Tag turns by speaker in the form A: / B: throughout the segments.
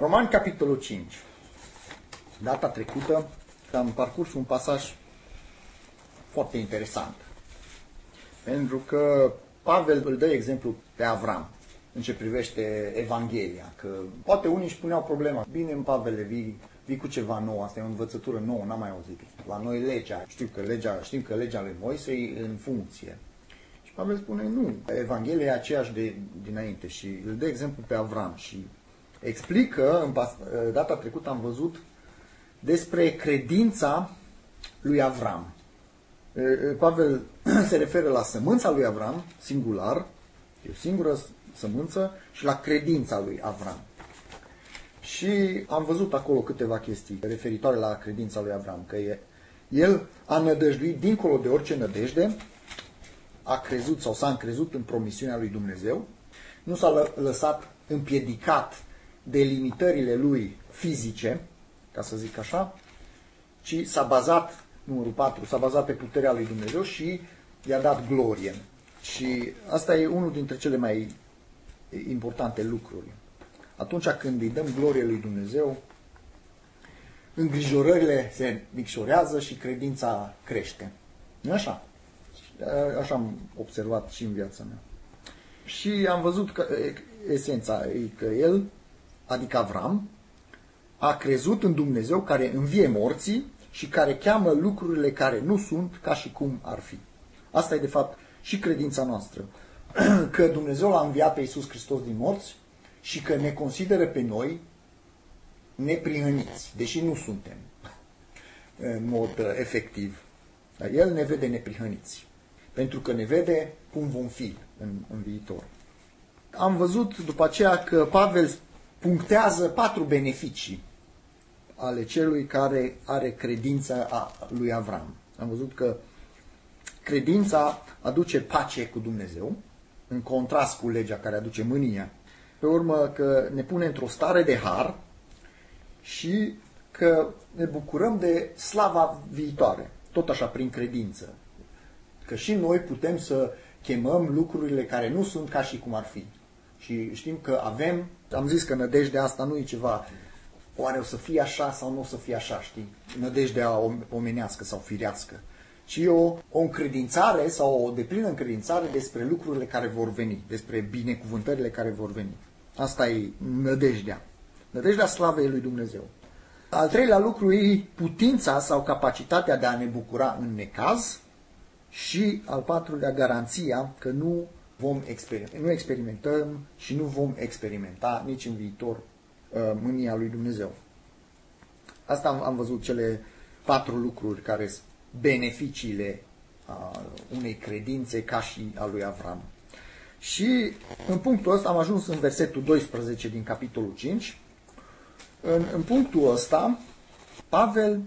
A: Roman, capitolul 5. Data trecută am parcurs un pasaj foarte interesant. Pentru că Pavel îl dă exemplu pe Avram în ce privește Evanghelia. Că poate unii își puneau problema. Bine, în Pavele, vii, vii cu ceva nou, asta e o învățătură nouă, n-am mai auzit. La noi legea, știu că legea, știm că legea lui Moise e în funcție. Și Pavel spune, nu, Evanghelia e aceeași de dinainte și îl dă exemplu pe Avram și explică, în data trecută am văzut, despre credința lui Avram. Pavel se referă la sămânța lui Avram, singular, e o singură sămânță, și la credința lui Avram. Și am văzut acolo câteva chestii referitoare la credința lui Avram, că e, el a nădăjduit dincolo de orice nădejde, a crezut sau s-a încrezut în promisiunea lui Dumnezeu, nu s-a lăsat împiedicat de limitările lui fizice, ca să zic așa, ci s-a bazat, numărul 4, s-a bazat pe puterea lui Dumnezeu și i-a dat glorie. Și asta e unul dintre cele mai importante lucruri. Atunci când îi dăm glorie lui Dumnezeu, îngrijorările se micșorează și credința crește. nu așa? Așa am observat și în viața mea. Și am văzut că esența e că el, adică Avram, a crezut în Dumnezeu care învie morții și care cheamă lucrurile care nu sunt ca și cum ar fi. Asta e de fapt și credința noastră. Că Dumnezeu l-a înviat pe Iisus Hristos din morți și că ne consideră pe noi neprihăniți, deși nu suntem în mod uh, efectiv. Dar El ne vede neprihăniți, pentru că ne vede cum vom fi în, în viitor. Am văzut după aceea că Pavel punctează patru beneficii ale celui care are credința a lui Avram. Am văzut că credința aduce pace cu Dumnezeu, în contrast cu legea care aduce mânia. Pe urmă că ne pune într-o stare de har și că ne bucurăm de slava viitoare, tot așa prin credință. Că și noi putem să chemăm lucrurile care nu sunt ca și cum ar fi. Și știm că avem, am zis că nădejdea asta nu e ceva oare o să fie așa sau nu o să fie așa, știi? Nădejdea omenească sau firească. Ci o, o încredințare sau o deplină încredințare despre lucrurile care vor veni, despre binecuvântările care vor veni. Asta e nădejdea. Nădejdea slavei lui Dumnezeu. Al treilea lucru e putința sau capacitatea de a ne bucura în necaz și al patrulea garanția că nu vom experimenta, nu experimentăm și nu vom experimenta nici în viitor Uh, mânia lui Dumnezeu. Asta am, am văzut cele patru lucruri care sunt beneficiile a unei credințe ca și a lui Avram. Și în punctul ăsta am ajuns în versetul 12 din capitolul 5. În, în punctul ăsta, Pavel,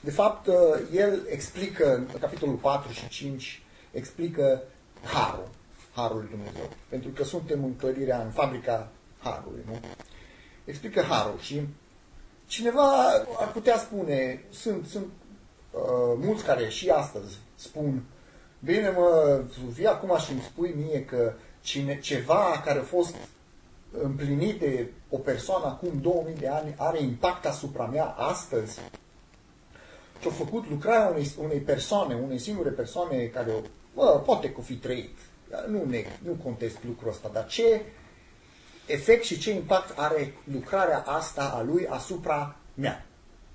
A: de fapt, uh, el explică, în capitolul 4 și 5, explică harul, harul lui Dumnezeu. Pentru că suntem în clădirea, în fabrica harului, nu? explică harul și cineva ar putea spune, sunt, sunt uh, mulți care și astăzi spun, bine mă, vii acum și îmi spui mie că cine, ceva care a fost împlinit de o persoană acum 2000 de ani are impact asupra mea astăzi. Ce-a făcut lucrarea unei, unei persoane, unei singure persoane care, mă, poate că fi trăit. Nu, ne, nu contest lucrul ăsta, dar ce efect și ce impact are lucrarea asta a lui asupra mea.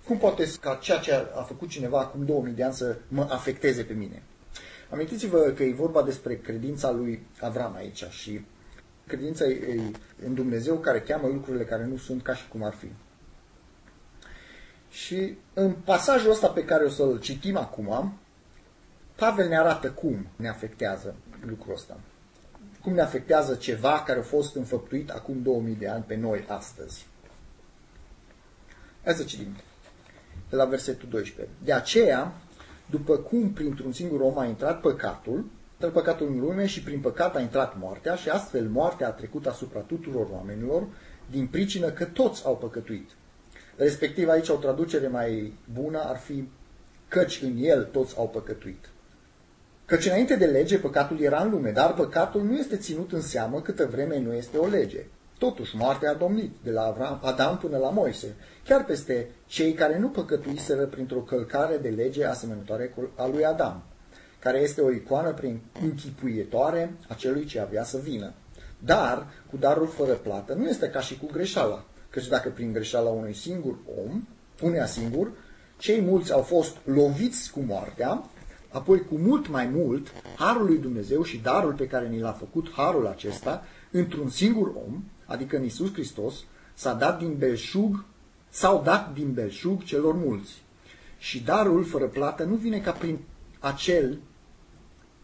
A: Cum poate ca ceea ce a făcut cineva acum 2000 de ani să mă afecteze pe mine? Amintiți-vă că e vorba despre credința lui Avram aici și credința e în Dumnezeu care cheamă lucrurile care nu sunt ca și cum ar fi. Și în pasajul ăsta pe care o să-l citim acum, Pavel ne arată cum ne afectează lucrul ăsta cum ne afectează ceva care a fost înfăptuit acum 2000 de ani pe noi astăzi. Hai să citim. De la versetul 12. De aceea, după cum printr-un singur om a intrat păcatul, intrat păcatul în lume și prin păcat a intrat moartea și astfel moartea a trecut asupra tuturor oamenilor din pricină că toți au păcătuit. Respectiv aici o traducere mai bună ar fi căci în el toți au păcătuit. Căci înainte de lege păcatul era în lume, dar păcatul nu este ținut în seamă câtă vreme nu este o lege. Totuși, moartea a domnit, de la Avram, Adam până la Moise, chiar peste cei care nu păcătuiseră printr-o călcare de lege asemănătoare a lui Adam, care este o icoană prin închipuietoare a celui ce avea să vină. Dar, cu darul fără plată, nu este ca și cu greșeala, căci dacă prin greșeala unui singur om, unea singur, cei mulți au fost loviți cu moartea, apoi cu mult mai mult, harul lui Dumnezeu și darul pe care ni l-a făcut harul acesta, într-un singur om, adică în Isus Hristos, s-a dat din belșug, s-au dat din belșug celor mulți. Și darul fără plată nu vine ca prin acel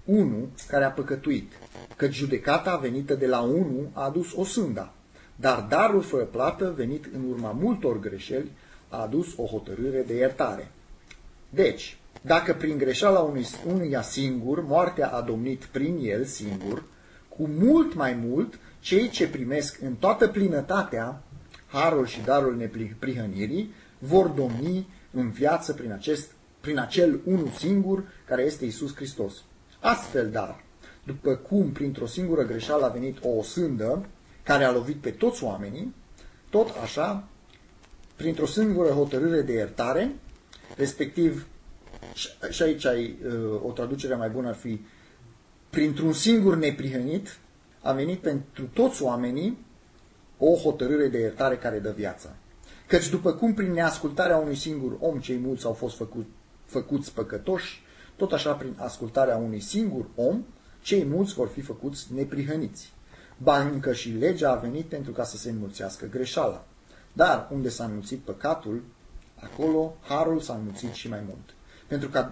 A: unu care a păcătuit, că judecata venită de la unu a adus o sânda, dar darul fără plată, venit în urma multor greșeli, a adus o hotărâre de iertare. Deci, dacă prin greșeala unui, unuia singur, moartea a domnit prin el singur, cu mult mai mult, cei ce primesc în toată plinătatea harul și darul neprihănirii vor domni în viață prin, acest, prin acel unul singur care este Isus Hristos. Astfel, dar, după cum printr-o singură greșeală a venit o osândă care a lovit pe toți oamenii, tot așa, printr-o singură hotărâre de iertare, respectiv, și aici ai, uh, o traducere mai bună ar fi, printr-un singur neprihănit, a venit pentru toți oamenii o hotărâre de iertare care dă viața. Căci după cum prin neascultarea unui singur om cei mulți au fost făcut, făcuți păcătoși, tot așa prin ascultarea unui singur om, cei mulți vor fi făcuți neprihăniți. Ba încă și legea a venit pentru ca să se înmulțească greșeala. Dar unde s-a înmulțit păcatul, acolo harul s-a înmulțit și mai mult. Pentru că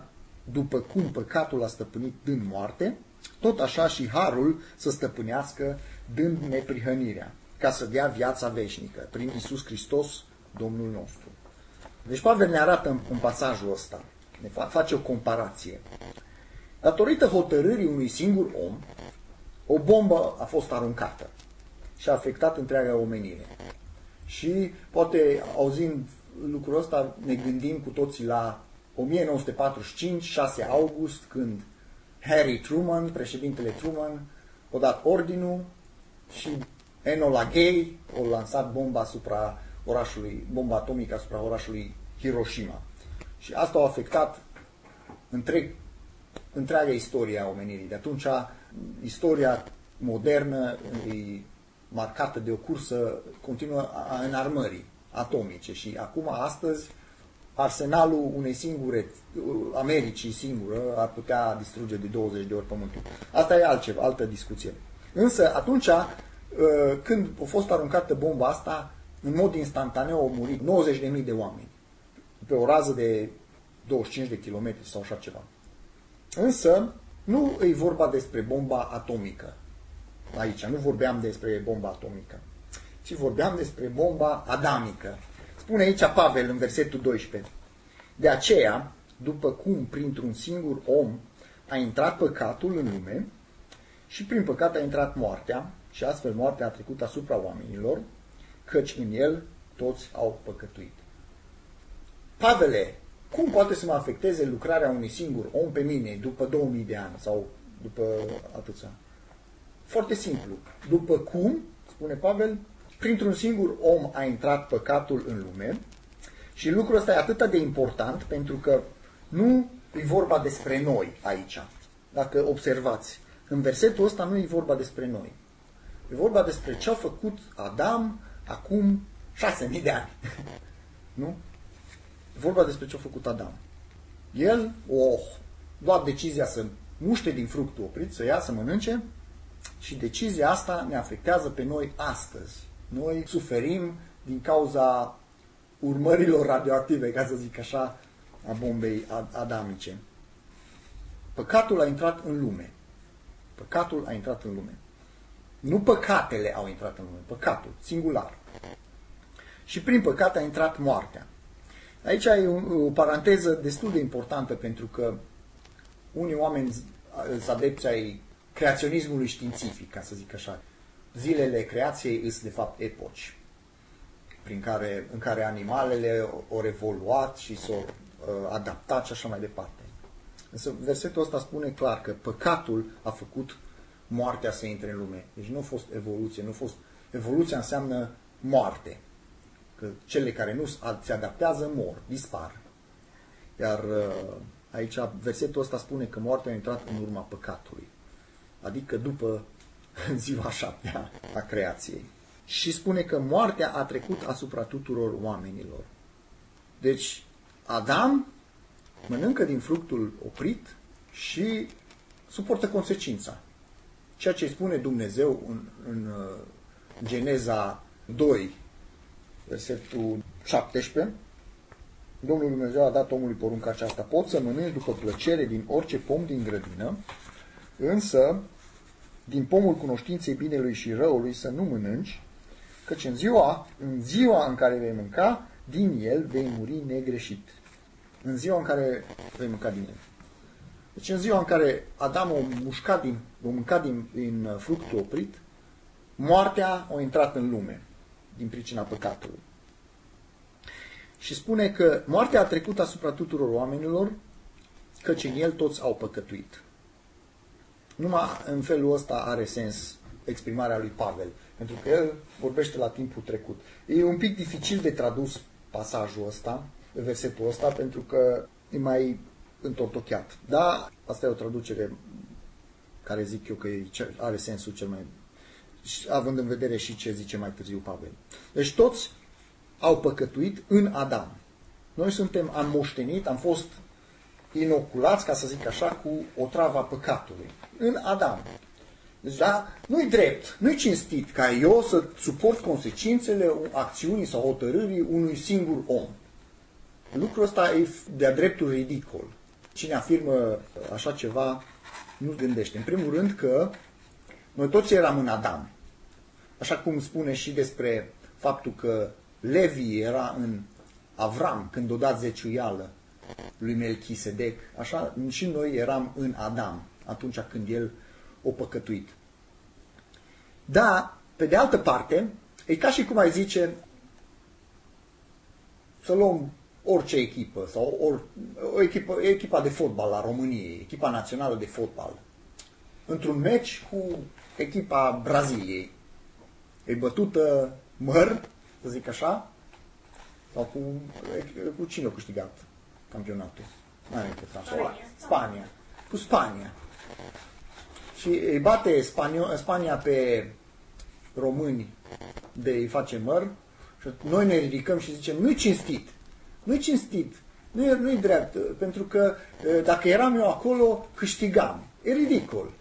A: după cum păcatul a stăpânit dând moarte, tot așa și harul să stăpânească dând neprihănirea, ca să dea viața veșnică, prin Isus Hristos, Domnul nostru. Deci Pavel ne arată în, în pasajul ăsta, ne face o comparație. Datorită hotărârii unui singur om, o bombă a fost aruncată și a afectat întreaga omenire. Și poate auzind lucrul ăsta ne gândim cu toții la 1945, 6 august, când Harry Truman, președintele Truman, a dat ordinul și Enola Gay a lansat bomba asupra orașului, bomba atomică asupra orașului Hiroshima. Și asta a afectat întreg, întreaga istorie a omenirii. De atunci, istoria modernă e marcată de o cursă continuă a înarmării atomice și acum, astăzi, arsenalul unei singure, Americii singură, ar putea distruge de 20 de ori pământul. Asta e altceva, altă discuție. Însă, atunci, uh, când a fost aruncată bomba asta, în mod instantaneu au murit 90.000 de oameni pe o rază de 25 de kilometri sau așa ceva. Însă, nu e vorba despre bomba atomică. Aici, nu vorbeam despre bomba atomică, ci vorbeam despre bomba adamică. Spune aici Pavel în versetul 12. De aceea, după cum printr-un singur om a intrat păcatul în lume și prin păcat a intrat moartea și astfel moartea a trecut asupra oamenilor, căci în el toți au păcătuit. Pavele, cum poate să mă afecteze lucrarea unui singur om pe mine după 2000 de ani sau după atâția? Foarte simplu. După cum, spune Pavel, printr-un singur om a intrat păcatul în lume și lucrul ăsta e atât de important pentru că nu e vorba despre noi aici. Dacă observați, în versetul ăsta nu e vorba despre noi. E vorba despre ce a făcut Adam acum șase mii de ani. nu? E vorba despre ce a făcut Adam. El o luat decizia să muște din fructul oprit, să ia, să mănânce și decizia asta ne afectează pe noi astăzi. Noi suferim din cauza urmărilor radioactive, ca să zic așa, a bombei adamice. Păcatul a intrat în lume. Păcatul a intrat în lume. Nu păcatele au intrat în lume, păcatul, singular. Și prin păcat a intrat moartea. Aici e o, o paranteză destul de importantă pentru că unii oameni sunt adepți ai creaționismului științific, ca să zic așa. Zilele creației sunt de fapt epoci prin care, în care animalele au evoluat și s-au uh, adaptat și așa mai departe. Însă versetul ăsta spune clar că păcatul a făcut moartea să intre în lume. Deci nu a fost evoluție, nu a fost evoluția înseamnă moarte. Că cele care nu se adaptează mor, dispar. Iar uh, aici versetul ăsta spune că moartea a intrat în urma păcatului. Adică după ziua șaptea a creației. Și spune că moartea a trecut asupra tuturor oamenilor. Deci Adam mănâncă din fructul oprit și suportă consecința. Ceea ce spune Dumnezeu în, în uh, Geneza 2, versetul 17, Domnul Dumnezeu a dat omului porunca aceasta. Poți să mănânci după plăcere din orice pom din grădină, însă din pomul cunoștinței binelui și răului să nu mănânci, căci în ziua, în ziua în care vei mânca, din el vei muri negreșit. În ziua în care vei mânca din el. Deci în ziua în care Adam a mușcat din, a mâncat din, din fructul oprit, moartea a intrat în lume din pricina păcatului. Și spune că moartea a trecut asupra tuturor oamenilor, căci în el toți au păcătuit. Numai în felul ăsta are sens exprimarea lui Pavel, pentru că el vorbește la timpul trecut. E un pic dificil de tradus pasajul ăsta, versetul ăsta, pentru că e mai întortocheat. Da, asta e o traducere care zic eu că are sensul cel mai... având în vedere și ce zice mai târziu Pavel. Deci toți au păcătuit în Adam. Noi suntem, am moștenit, am fost inoculați, ca să zic așa, cu o travă a păcatului. În Adam. Deci, da, nu-i drept, nu-i cinstit ca eu să suport consecințele acțiunii sau hotărârii unui singur om. Lucrul ăsta e de-a dreptul ridicol. Cine afirmă așa ceva nu gândește. În primul rând că noi toți eram în Adam. Așa cum spune și despre faptul că Levi era în Avram când o dat zeciuială lui Melchisedec, așa și noi eram în Adam atunci când el o păcătuit. Da, pe de altă parte, e ca și cum ai zice să luăm orice echipă sau or, o echipă, echipa de fotbal a României, echipa națională de fotbal, într-un meci cu echipa Braziliei. E bătută măr, să zic așa, sau cu, cu cine a câștigat campionatul? Nu are Spania. Spania. Cu Spania. Și îi bate Spania, Spania pe români de îi face măr și noi ne ridicăm și zicem, nu-i cinstit. Nu-i cinstit. Nu e, nu drept, pentru că dacă eram eu acolo, câștigam. E ridicol.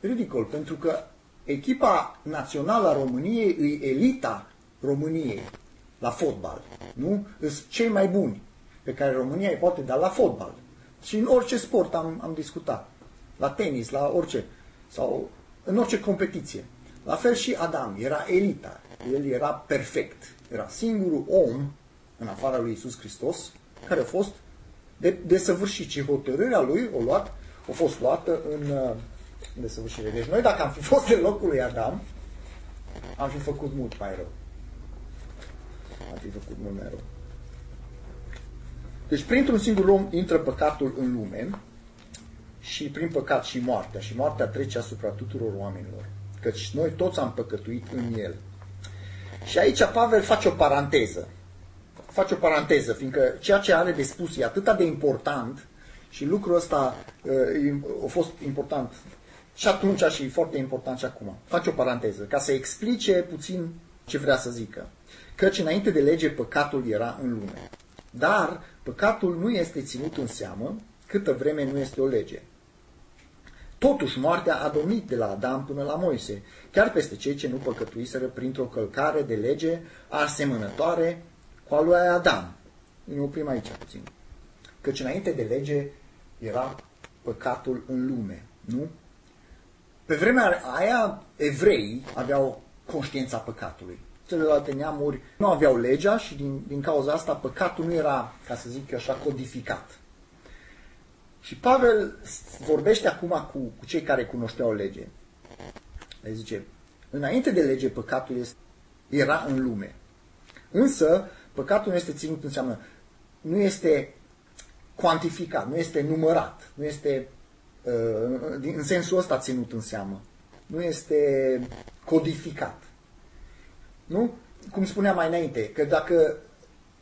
A: E ridicol, pentru că echipa națională a României e elita României la fotbal. Nu? Sunt cei mai buni pe care România îi poate da la fotbal. Și în orice sport am, am discutat. La tenis, la orice. Sau în orice competiție. La fel și Adam. Era elita. El era perfect. Era singurul om în afara lui Isus Hristos, care a fost de, de săvârșit și hotărârea lui o luat, a fost luată în uh, desăvârșire. Deci noi dacă am fi fost în locul lui Adam, am fi făcut mult mai rău. Am fi făcut mult mai rău. Deci printr-un singur om intră păcatul în lume și prin păcat și moartea. Și moartea trece asupra tuturor oamenilor. Căci noi toți am păcătuit în el. Și aici Pavel face o paranteză face o paranteză, fiindcă ceea ce are de spus e atât de important și lucrul ăsta uh, a fost important și atunci și foarte important și acum. Face o paranteză, ca să explice puțin ce vrea să zică. Căci înainte de lege păcatul era în lume. Dar păcatul nu este ținut în seamă câtă vreme nu este o lege. Totuși, moartea a domnit de la Adam până la Moise, chiar peste cei ce nu păcătuiseră printr-o călcare de lege asemănătoare cu al lui Adam. Ne oprim aici puțin. Căci înainte de lege era păcatul în lume, nu? Pe vremea aia, evreii aveau conștiința păcatului. Celelalte neamuri nu aveau legea și din, din cauza asta păcatul nu era, ca să zic așa, codificat. Și Pavel vorbește acum cu, cu cei care cunoșteau lege. Le zice, înainte de lege păcatul era în lume. Însă, Păcatul nu este ținut înseamnă, nu este cuantificat, nu este numărat, nu este uh, în sensul ăsta ținut în seamă, nu este codificat. Nu? Cum spuneam mai înainte, că dacă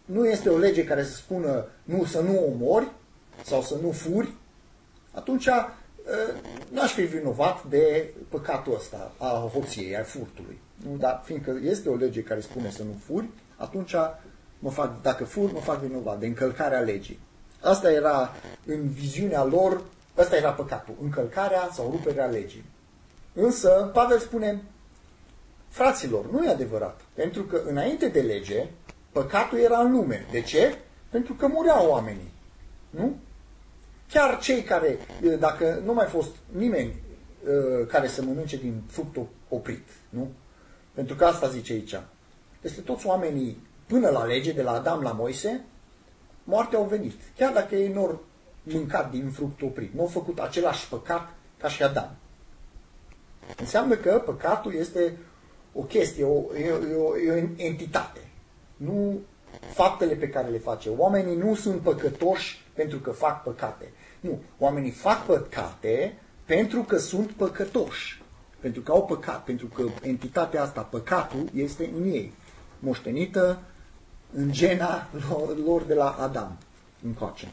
A: nu este o lege care să spună nu, să nu omori sau să nu furi, atunci ă, n-aș fi vinovat de păcatul ăsta a hoției, a furtului. Nu? Dar fiindcă este o lege care spune să nu furi, atunci mă fac, dacă fur, mă fac vinovat de încălcarea legii. Asta era în viziunea lor, asta era păcatul, încălcarea sau ruperea legii. Însă, Pavel spune, fraților, nu e adevărat. Pentru că înainte de lege, păcatul era în lume. De ce? Pentru că mureau oamenii. Nu? Chiar cei care, dacă nu mai fost nimeni care să mănânce din fruct oprit, nu? Pentru că asta zice aici. Peste toți oamenii, până la lege, de la Adam la Moise, moartea au venit. Chiar dacă ei nu au mâncat din fruct oprit, nu au făcut același păcat ca și Adam. Înseamnă că păcatul este o chestie, o, e, o, e o entitate. Nu faptele pe care le face. Oamenii nu sunt păcătoși pentru că fac păcate. Nu. Oamenii fac păcate pentru că sunt păcătoși. Pentru că au păcat. Pentru că entitatea asta, păcatul, este în ei. Moștenită în gena lor de la Adam încoace.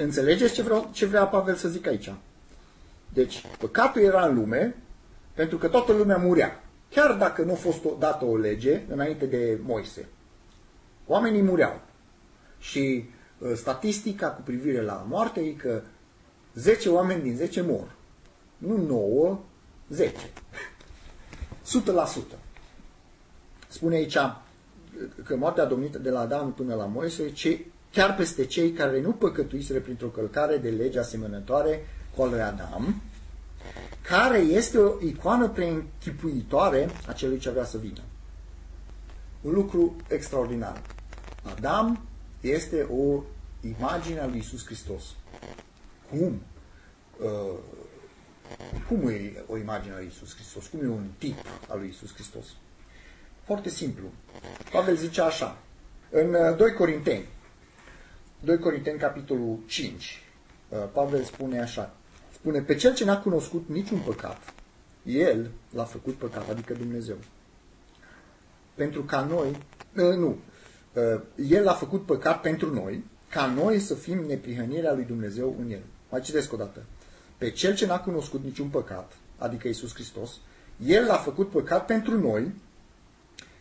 A: Înțelegeți ce, vreau, ce vrea Pavel să zic aici? Deci, păcatul era în lume pentru că toată lumea murea. Chiar dacă nu a fost dată o lege înainte de Moise. Oamenii mureau. Și uh, statistica cu privire la moarte e că 10 oameni din 10 mor. Nu 9, 10. 100%. Spune aici că moartea a domnit de la Adam până la Moise, ce, chiar peste cei care nu păcătuiseră printr-o călcare de lege asemănătoare cu al lui Adam, care este o icoană preînchipuitoare a celui ce avea să vină. Un lucru extraordinar. Adam este o imagine a lui Isus Hristos. Cum? Uh, cum e o imagine a lui Isus Hristos? Cum e un tip al lui Isus Hristos? Foarte simplu. Pavel zice așa, în 2 uh, Corinteni, 2 Corinteni, capitolul 5, uh, Pavel spune așa, spune, pe cel ce n-a cunoscut niciun păcat, el l-a făcut păcat, adică Dumnezeu. Pentru ca noi, uh, nu, el l-a făcut păcat pentru noi, ca noi să fim neprihănirea lui Dumnezeu în el. Mai citesc o dată. Pe cel ce n-a cunoscut niciun păcat, adică Isus Hristos, el l-a făcut păcat pentru noi,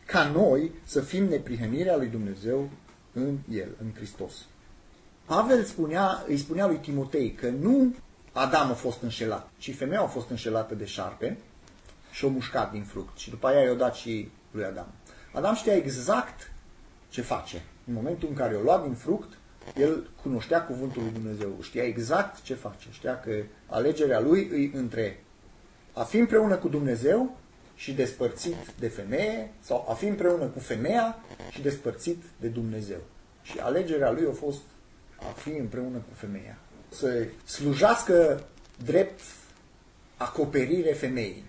A: ca noi să fim neprihănirea lui Dumnezeu în El, în Hristos. Pavel spunea, îi spunea lui Timotei că nu Adam a fost înșelat, ci femeia a fost înșelată de șarpe și o mușcat din fruct. Și după aia i-a dat și lui Adam. Adam știa exact ce face. În momentul în care o lua din fruct, el cunoștea cuvântul lui Dumnezeu, știa exact ce face, știa că alegerea lui îi între a fi împreună cu Dumnezeu și despărțit de femeie sau a fi împreună cu femeia și despărțit de Dumnezeu. Și alegerea lui a fost a fi împreună cu femeia. Să slujească drept acoperire femeii.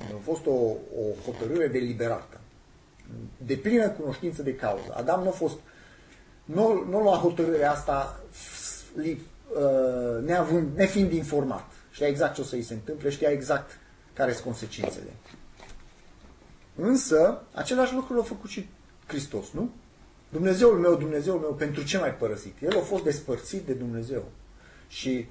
A: A fost o, o hotărâre deliberată. De plină cunoștință de cauză. Adam nu a fost nu, nu lua hotărârea asta li, uh, neavând, nefiind informat. Știa exact ce o să îi se întâmple, știa exact care sunt consecințele. Însă, același lucru l-a făcut și Hristos, nu? Dumnezeul meu, Dumnezeul meu, pentru ce mai părăsit? El a fost despărțit de Dumnezeu. Și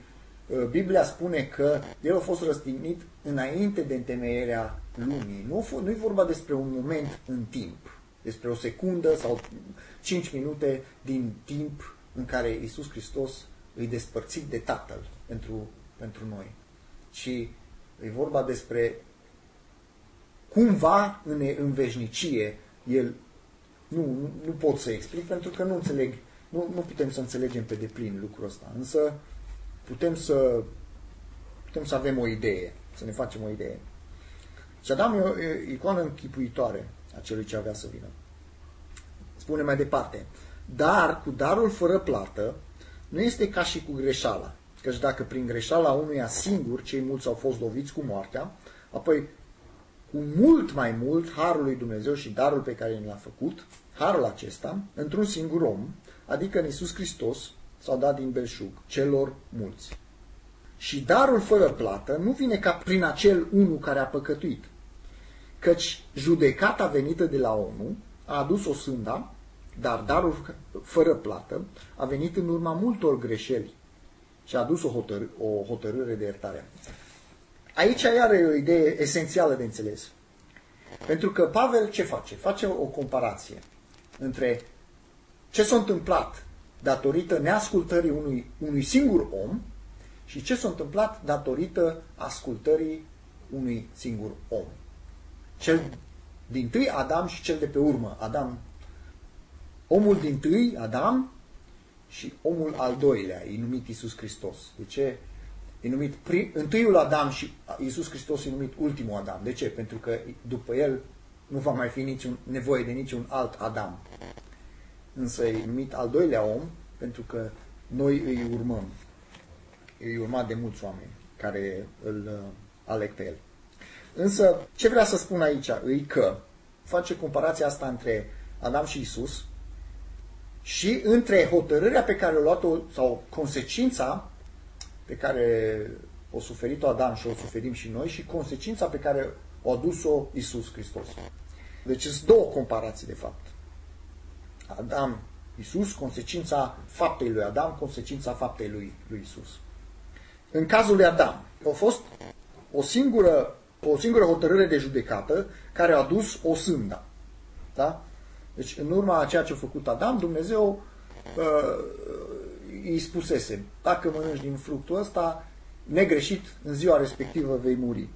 A: uh, Biblia spune că el a fost răstignit înainte de întemeierea lumii. Nu, nu e vorba despre un moment în timp, despre o secundă sau cinci minute din timp în care Isus Hristos îi despărțit de Tatăl pentru, pentru noi. Ci e vorba despre cumva în, în veșnicie el nu, nu pot să explic pentru că nu înțeleg, nu, nu putem să înțelegem pe deplin lucrul ăsta, însă putem să putem să avem o idee, să ne facem o idee. Și Adam e o icoană închipuitoare a celui ce avea să vină. Spune mai departe, dar cu darul fără plată nu este ca și cu greșeala. Căci dacă prin greșeala unuia singur cei mulți au fost loviți cu moartea, apoi cu mult mai mult harul lui Dumnezeu și darul pe care ne l-a făcut, harul acesta, într-un singur om, adică în Iisus Hristos, s-au dat din belșug celor mulți. Și darul fără plată nu vine ca prin acel unul care a păcătuit, căci judecata venită de la ONU a adus o sânda, dar darul fără plată a venit în urma multor greșeli și a adus o, hotăr- o hotărâre de iertare. Aici iar e o idee esențială de înțeles. Pentru că Pavel ce face? Face o comparație între ce s-a întâmplat datorită neascultării unui, unui singur om și ce s-a întâmplat datorită ascultării unui singur om. Cel din tâi Adam și cel de pe urmă Adam. Omul din tâi Adam și omul al doilea, e numit Iisus Hristos. De ce? E numit prim, întâiul Adam și Iisus Hristos e numit ultimul Adam. De ce? Pentru că după el nu va mai fi niciun, nevoie de niciun alt Adam. Însă e numit al doilea om pentru că noi îi urmăm. Îi urma de mulți oameni care îl uh, aleg pe el. Însă, ce vrea să spun aici e că face comparația asta între Adam și Isus și între hotărârea pe care o luat-o sau consecința pe care o suferit-o Adam și o suferim și noi și consecința pe care o adus-o Isus Hristos. Deci sunt două comparații de fapt. Adam, Isus, consecința faptei lui Adam, consecința faptei lui, lui Isus. În cazul lui Adam, a fost o singură, o singură hotărâre de judecată care a adus o sânda. Da? Deci, în urma a ceea ce a făcut Adam, Dumnezeu uh, îi spusese, dacă mănânci din fructul ăsta, negreșit, în ziua respectivă vei muri.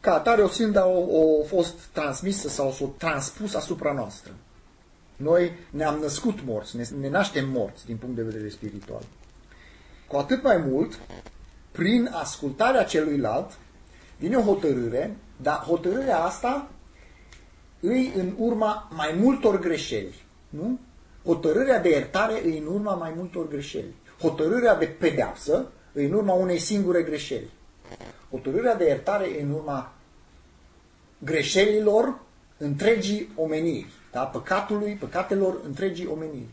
A: Ca atare, o sândă a fost transmisă sau s-a transpus asupra noastră. Noi ne-am născut morți, ne, ne naștem morți din punct de vedere spiritual. Cu atât mai mult, prin ascultarea celuilalt, vine o hotărâre, dar hotărârea asta îi în urma mai multor greșeli. Nu? Hotărârea de iertare îi în urma mai multor greșeli. Hotărârea de pedeapsă îi în urma unei singure greșeli. Hotărârea de iertare îi în urma greșelilor întregii omeniri, da? păcatului, păcatelor întregii omeniri.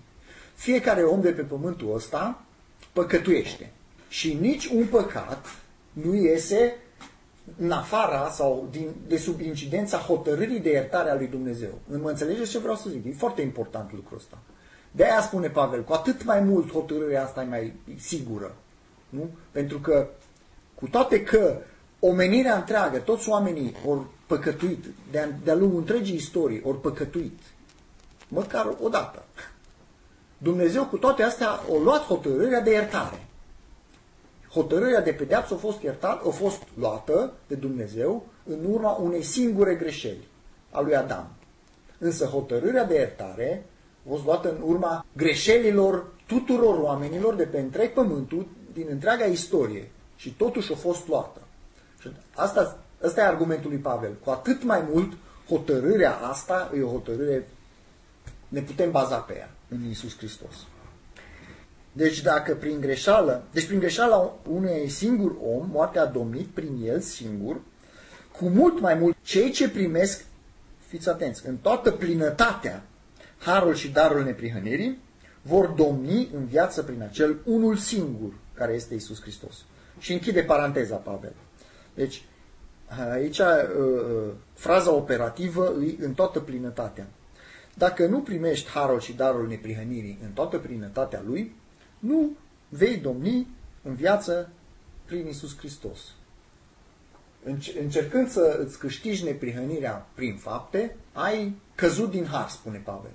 A: Fiecare om de pe pământul ăsta păcătuiește. Și nici un păcat nu iese în afara sau din, de sub incidența hotărârii de iertare a lui Dumnezeu. Mă înțelegeți ce vreau să zic? E foarte important lucrul ăsta. De aia spune Pavel, cu atât mai mult hotărârea asta e mai sigură. Nu? Pentru că, cu toate că omenirea întreagă, toți oamenii au păcătuit, de-a, de lungul întregii istorii, au păcătuit. Măcar o dată. Dumnezeu cu toate astea a luat hotărârea de iertare. Hotărârea de pedeapsă a fost iertat, a fost luată de Dumnezeu în urma unei singure greșeli a lui Adam. Însă hotărârea de iertare a fost luată în urma greșelilor tuturor oamenilor de pe întreg pământul, din întreaga istorie. Și totuși a fost luată. Și asta, asta e argumentul lui Pavel. Cu atât mai mult, hotărârea asta e o hotărâre, ne putem baza pe ea în Isus Hristos. Deci dacă prin greșeală, deci prin greșeala unui singur om, moartea a domnit prin el singur, cu mult mai mult cei ce primesc, fiți atenți, în toată plinătatea harul și darul neprihănirii, vor domni în viață prin acel unul singur, care este Isus Hristos. Și închide paranteza Pavel. Deci, aici uh, uh, fraza operativă e în toată plinătatea. Dacă nu primești harul și darul neprihănirii în toată plinătatea lui, nu vei domni în viață prin Isus Hristos. Încercând să îți câștigi neprihănirea prin fapte, ai căzut din har, spune Pavel.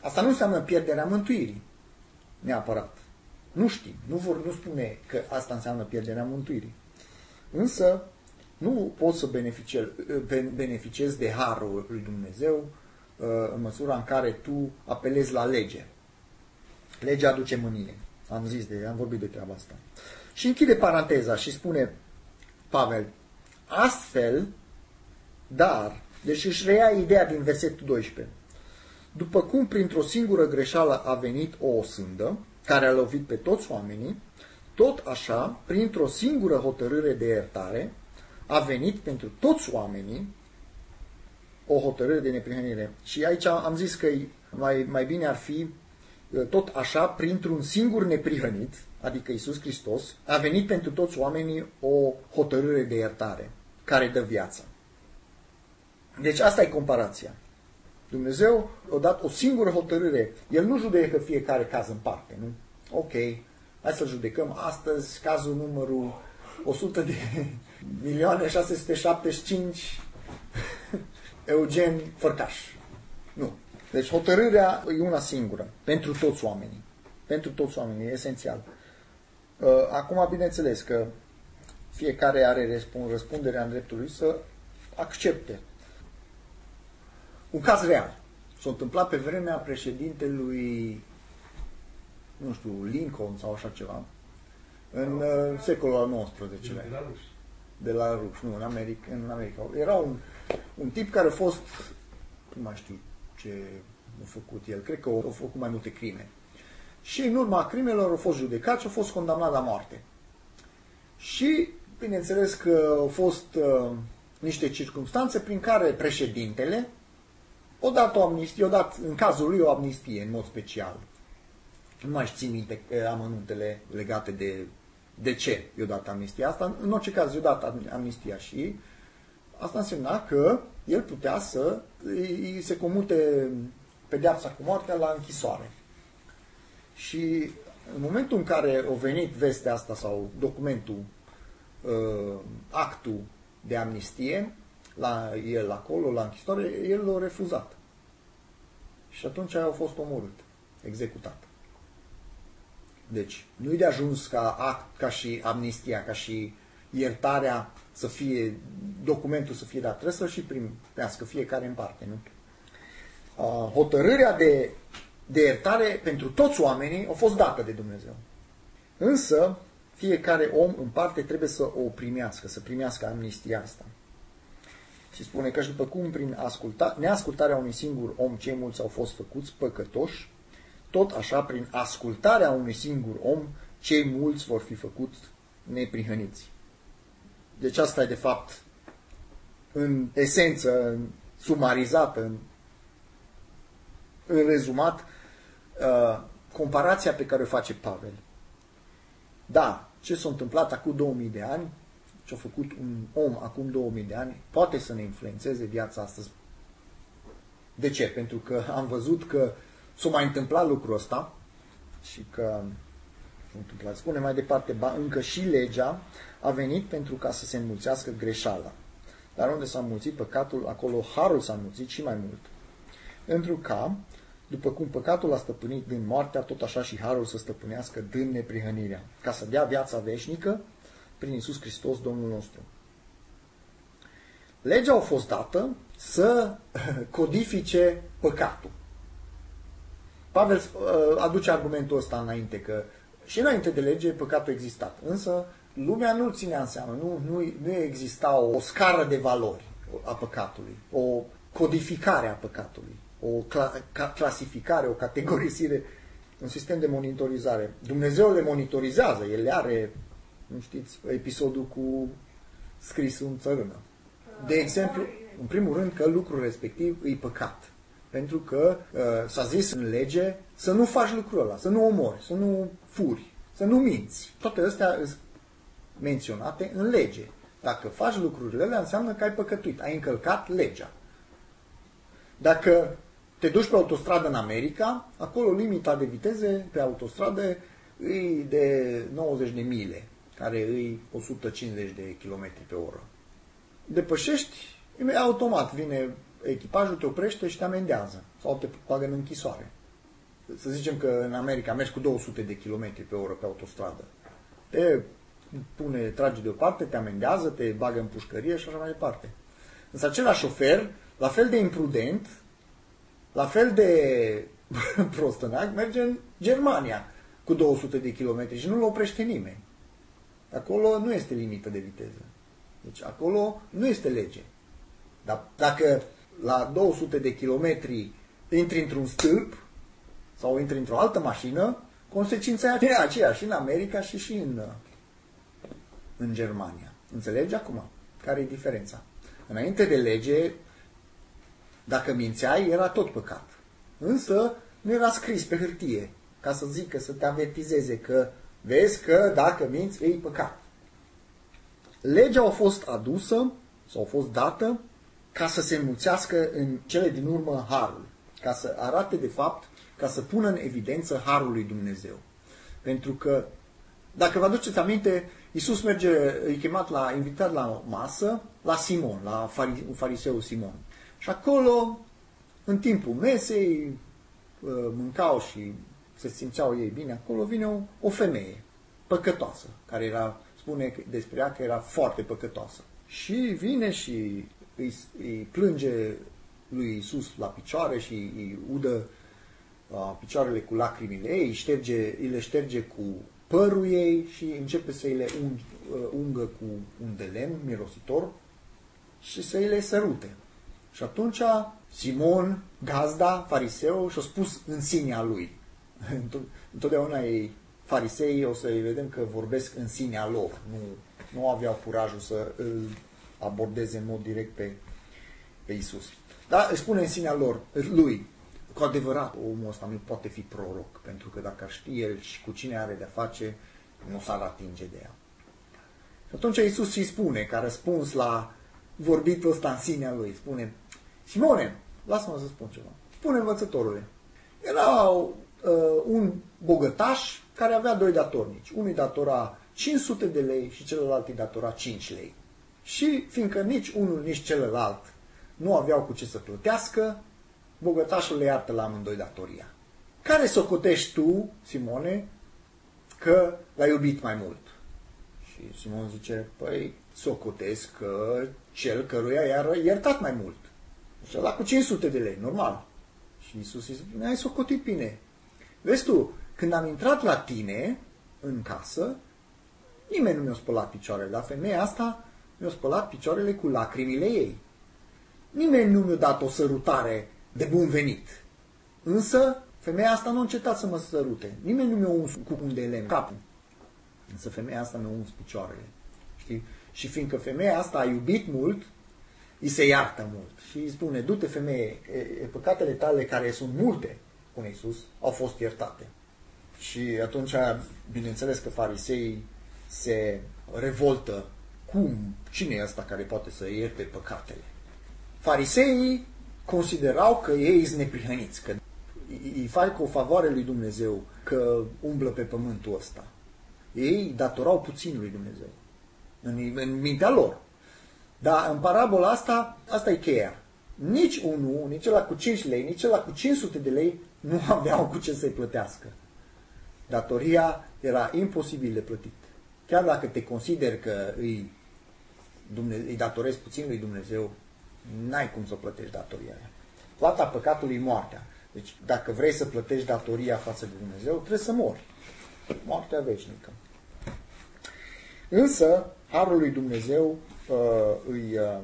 A: Asta nu înseamnă pierderea mântuirii, neapărat. Nu știm, nu, vor, nu spune că asta înseamnă pierderea mântuirii. Însă, nu poți să beneficiezi de harul lui Dumnezeu uh, în măsura în care tu apelezi la lege. Legea aduce mânie. Am zis de, am vorbit de treaba asta. Și închide paranteza și spune Pavel, astfel, dar, deci își reia ideea din versetul 12. După cum printr-o singură greșeală a venit o osândă, care a lovit pe toți oamenii, tot așa, printr-o singură hotărâre de iertare, a venit pentru toți oamenii o hotărâre de neprihănire. Și aici am zis că mai, mai bine ar fi tot așa, printr-un singur neprihănit, adică Isus Hristos, a venit pentru toți oamenii o hotărâre de iertare, care dă viață. Deci asta e comparația. Dumnezeu a dat o singură hotărâre. El nu judecă fiecare caz în parte, nu? Ok, hai să judecăm astăzi cazul numărul 100 de milioane 675 Eugen Fărcaș. Nu. Deci hotărârea e una singură, pentru toți oamenii. Pentru toți oamenii, e esențial. Uh, acum, bineînțeles că fiecare are răspunderea în dreptul lui să accepte. Un caz real. S-a întâmplat pe vremea președintelui, nu știu, Lincoln sau așa ceva, în uh, secolul al XIX-lea. De la ruși. De la ruși, nu, în America. În America. Era un, un tip care a fost, nu mai știu ce a făcut el, cred că a făcut mai multe crime. Și în urma crimelor a fost judecat și a fost condamnat la moarte. Și, bineînțeles că au fost uh, niște circunstanțe prin care președintele o dat o amnistie, o dat, în cazul lui, o amnistie, în mod special. Nu mai țin minte uh, amănuntele legate de de ce i-a dat amnistia asta. În orice caz, i-a dat amnistia și asta însemna că el putea să îi se comute pedeapsa cu moartea la închisoare. Și în momentul în care a venit vestea asta sau documentul, uh, actul de amnistie, la el acolo, la închisoare, el l-a refuzat. Și atunci a fost omorât, executat. Deci, nu-i de ajuns ca act, ca și amnistia, ca și iertarea să fie, documentul să fie dat. Trebuie să și primească fiecare în parte, nu? hotărârea de, de iertare pentru toți oamenii a fost dată de Dumnezeu. Însă, fiecare om în parte trebuie să o primească, să primească amnistia asta. Și spune că și după cum prin asculta, neascultarea unui singur om cei mulți au fost făcuți păcătoși, tot așa prin ascultarea unui singur om cei mulți vor fi făcuți neprihăniți. Deci asta e de fapt în esență, sumarizată, în în rezumat, uh, comparația pe care o face Pavel. Da, ce s-a întâmplat acum 2000 de ani, ce a făcut un om acum 2000 de ani, poate să ne influențeze viața astăzi. De ce? Pentru că am văzut că s-a mai întâmplat lucrul ăsta și că întâmplat. Spune mai departe, ba, încă și legea a venit pentru ca să se înmulțească greșeala. Dar unde s-a înmulțit păcatul, acolo harul s-a înmulțit și mai mult. Pentru ca, după cum păcatul a stăpânit din moartea, tot așa și harul să stăpânească din neprihănirea, ca să dea viața veșnică prin Isus Hristos Domnul nostru. Legea a fost dată să codifice păcatul. Pavel uh, aduce argumentul ăsta înainte, că și înainte de lege păcatul existat. Însă lumea nu-l ținea în seamă, nu, nu, nu exista o, o scară de valori a păcatului, o codificare a păcatului o cla clasificare, o categorisire, un sistem de monitorizare. Dumnezeu le monitorizează, El le are, nu știți, episodul cu scrisul în țărână. De exemplu, în primul rând că lucrul respectiv e păcat. Pentru că uh, s-a zis în lege să nu faci lucrul ăla, să nu omori, să nu furi, să nu minți. Toate astea sunt menționate în lege. Dacă faci lucrurile alea, înseamnă că ai păcătuit, ai încălcat legea. Dacă te duci pe autostradă în America, acolo limita de viteze pe autostradă e de 90 de mile, care e 150 de km pe oră. Depășești, automat vine echipajul, te oprește și te amendează sau te bagă în închisoare. Să zicem că în America mergi cu 200 de km pe oră pe autostradă. Te pune, trage deoparte, te amendează, te bagă în pușcărie și așa mai departe. Însă același șofer, la fel de imprudent, la fel de prostănac merge în Germania cu 200 de km și nu-l oprește nimeni. Acolo nu este limită de viteză. Deci acolo nu este lege. Dar dacă la 200 de kilometri intri într-un stâlp sau intri într-o altă mașină, consecința e aceeași și în America și și în, în Germania. Înțelegi acum? Care e diferența? Înainte de lege, dacă mințeai, era tot păcat. Însă nu era scris pe hârtie, ca să zică, să te avertizeze că vezi că dacă minți, e păcat. Legea a fost adusă sau a fost dată ca să se înmulțească în cele din urmă harul, ca să arate de fapt, ca să pună în evidență harul lui Dumnezeu. Pentru că, dacă vă aduceți aminte, Iisus merge, e chemat la, invitat la masă, la Simon, la fariseu Simon. Și acolo, în timpul mesei, uh, mâncau și se simțeau ei bine, acolo vine o, o femeie păcătoasă, care era, spune despre ea că era foarte păcătoasă. Și vine și îi, îi plânge lui Isus la picioare și îi udă uh, picioarele cu lacrimile ei, îi, șterge, îi le șterge cu părul ei și începe să îi le ung, uh, ungă cu un de lemn mirositor și să îi le sărute. Și atunci Simon, gazda, fariseu, și-a spus în sinea lui. Întotdeauna ei, farisei, o să-i vedem că vorbesc în sinea lor. Nu, nu aveau curajul să îl abordeze în mod direct pe, pe Isus. Dar își spune în sinea lor, lui, cu adevărat, omul ăsta nu poate fi proroc, pentru că dacă ar ști el și cu cine are de-a face, nu s-ar atinge de ea. Și atunci Iisus îi spune, ca răspuns la vorbitul ăsta în sinea lui, spune, Simone, lasă-mă să spun ceva. Spune învățătorule, era uh, un bogătaș care avea doi datornici. Unul îi datora 500 de lei și celălalt îi datora 5 lei. Și fiindcă nici unul, nici celălalt nu aveau cu ce să plătească, bogătașul le iartă la amândoi datoria. Care socotești tu, Simone, că l-ai iubit mai mult? Și Simon zice, păi, socotesc că cel căruia i-a iertat mai mult. Și la cu 500 de lei, normal. Și Iisus zice, ai socotit bine. Vezi tu, când am intrat la tine, în casă, nimeni nu mi-a spălat picioarele, dar femeia asta mi-a spălat picioarele cu lacrimile ei. Nimeni nu mi-a dat o sărutare de bun venit. Însă, femeia asta nu a încetat să mă sărute. Nimeni nu mi-a uns cu un de lemn capul. Însă femeia asta mi-a uns picioarele. Știi? Și fiindcă femeia asta a iubit mult, îi se iartă mult. Și îi spune, du-te femeie, păcatele tale care sunt multe, spune Iisus, au fost iertate. Și atunci, bineînțeles că fariseii se revoltă. Cum? Cine e ăsta care poate să ierte păcatele? Fariseii considerau că ei sunt neprihăniți, că îi fac o favoare lui Dumnezeu că umblă pe pământul ăsta. Ei datorau puțin lui Dumnezeu. În, în mintea lor. Dar în parabola asta, asta e cheia. Nici unul, nici la cu 5 lei, nici la cu 500 de lei nu aveau cu ce să-i plătească. Datoria era imposibil de plătit. Chiar dacă te consider că îi, Dumnezeu, îi datorezi puțin lui Dumnezeu, n-ai cum să plătești datoria aia. Plata păcatului e moartea. Deci dacă vrei să plătești datoria față de Dumnezeu, trebuie să mori. Moartea veșnică. Însă, Harul lui Dumnezeu uh, îi uh,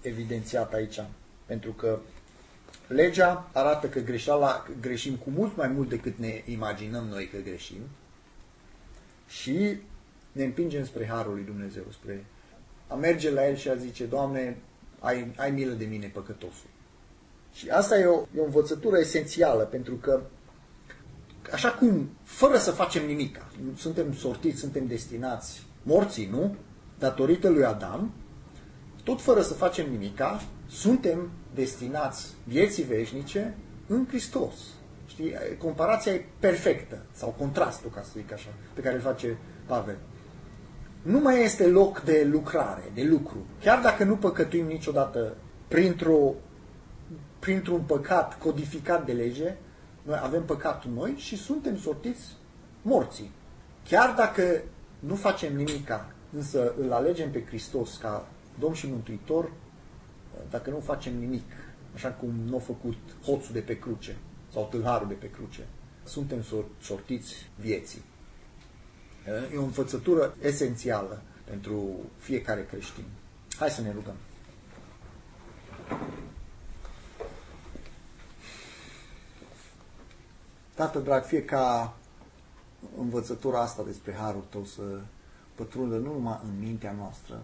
A: evidențiat aici. Pentru că legea arată că greșeala greșim cu mult mai mult decât ne imaginăm noi că greșim și ne împingem spre Harul lui Dumnezeu, spre a merge la El și a zice, Doamne, ai, ai milă de mine, păcătosul. Și asta e o, e o învățătură esențială, pentru că așa cum, fără să facem nimic, suntem sortiți, suntem destinați, morții, nu? Datorită lui Adam, tot fără să facem nimica, suntem destinați vieții veșnice în Hristos. Știi? Comparația e perfectă, sau contrastul, ca să zic așa, pe care îl face Pavel. Nu mai este loc de lucrare, de lucru. Chiar dacă nu păcătuim niciodată printr-o, printr-un păcat codificat de lege, noi avem păcatul noi și suntem sortiți morții. Chiar dacă nu facem nimica, însă îl alegem pe Hristos ca Domn și Mântuitor, dacă nu facem nimic, așa cum nu a făcut hoțul de pe cruce sau tâlharul de pe cruce, suntem sortiți vieții. E o învățătură esențială pentru fiecare creștin. Hai să ne rugăm. Tată drag, fie ca învățătura asta despre Harul Tău să pătrundă nu numai în mintea noastră,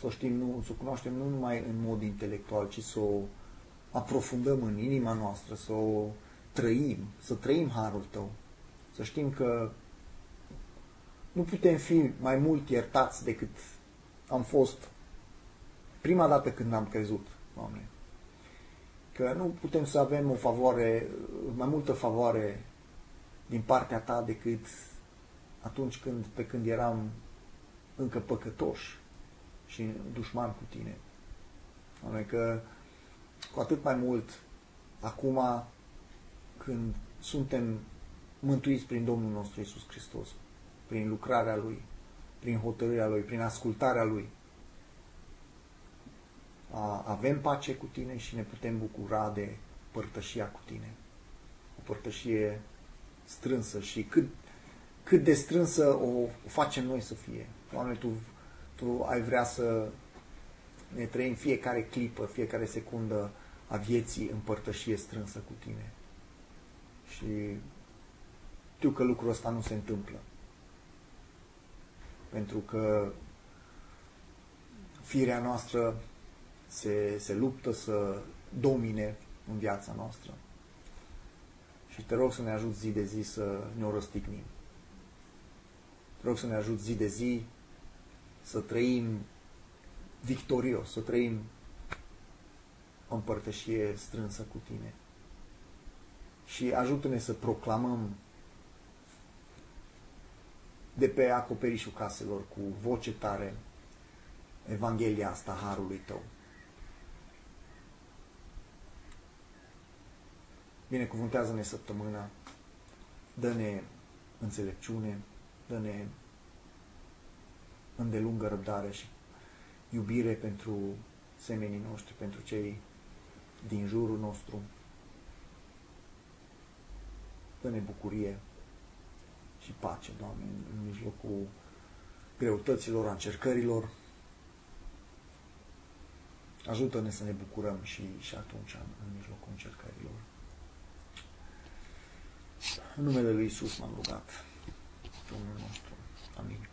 A: să o știm, nu, să o cunoaștem nu numai în mod intelectual, ci să o aprofundăm în inima noastră, să o trăim, să trăim Harul Tău, să știm că nu putem fi mai mult iertați decât am fost prima dată când am crezut, Doamne, că nu putem să avem o favoare, mai multă favoare din partea Ta decât atunci când, pe când eram încă păcătoși și dușman cu Tine. Doamne, că cu atât mai mult acum când suntem mântuiți prin Domnul nostru Isus Hristos, prin lucrarea Lui, prin hotărârea Lui, prin ascultarea Lui. A, avem pace cu Tine și ne putem bucura de părtășia cu Tine. O părtășie strânsă și cât, cât de strânsă o, o facem noi să fie. Doamne, Tu, tu ai vrea să ne trăim fiecare clipă, fiecare secundă a vieții în părtășie strânsă cu Tine. Și știu că lucrul ăsta nu se întâmplă. Pentru că firea noastră se, se luptă să domine în viața noastră. Și te rog să ne ajut zi de zi să ne o răstignim. Te rog să ne ajut zi de zi să trăim victorios, să trăim o împărtășie strânsă cu tine. Și ajută-ne să proclamăm de pe acoperișul caselor cu voce tare Evanghelia asta Harului Tău. Binecuvântează-ne săptămâna, dă-ne înțelepciune, dă-ne îndelungă răbdare și iubire pentru semenii noștri, pentru cei din jurul nostru. Dă-ne bucurie și pace, Doamne, în mijlocul greutăților, a încercărilor. Ajută-ne să ne bucurăm și, și atunci în mijlocul încercărilor. În numele Lui Isus m-am rugat. Domnul nostru. Amin.